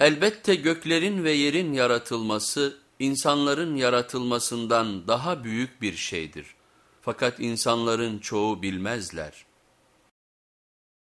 Elbette göklerin ve yerin yaratılması insanların yaratılmasından daha büyük bir şeydir. Fakat insanların çoğu bilmezler.